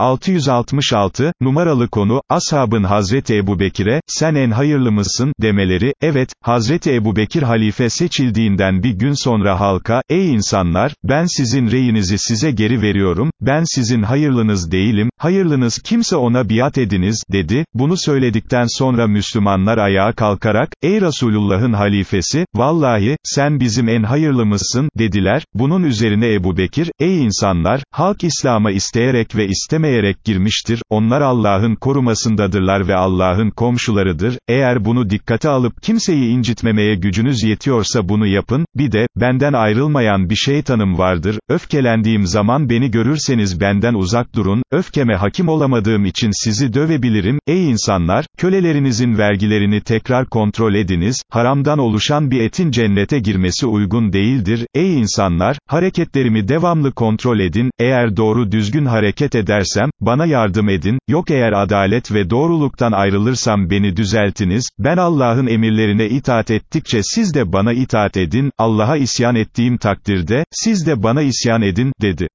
666, numaralı konu, ashabın Hazreti Ebubekir'e, sen en hayırlı mısın, demeleri, evet, Hazreti Ebubekir halife seçildiğinden bir gün sonra halka, ey insanlar, ben sizin reyinizi size geri veriyorum, ben sizin hayırlınız değilim, hayırlınız kimse ona biat ediniz, dedi, bunu söyledikten sonra Müslümanlar ayağa kalkarak, ey Resulullah'ın halifesi, vallahi, sen bizim en hayırlımızsın, dediler, bunun üzerine Ebu Bekir, ey insanlar, halk İslam'a isteyerek ve istemeyerek girmiştir, onlar Allah'ın korumasındadırlar ve Allah'ın komşularıdır, eğer bunu dikkate alıp kimseyi incitmemeye gücünüz yetiyorsa bunu yapın, bir de, benden ayrılmayan bir şeytanım vardır, öfkelendiğim zaman beni görürseniz benden uzak durun, öfkeme hakim olamadığım için sizi dövebilirim, ey insanlar, kölelerinizin vergilerini tekrar kontrol ediniz, haramdan oluşan bir etin cennete girmesi uygun değildir, ey insanlar, hareketlerimi devamlı kontrol edin, eğer doğru düzgün hareket edersem, bana yardım edin, yok eğer adalet ve doğruluktan ayrılırsam beni düzeltiniz, ben Allah'ın emirlerine itaat ettikçe siz de bana itaat edin, Allah'a isyan ettiğim takdirde, siz de bana isyan edin, dedi.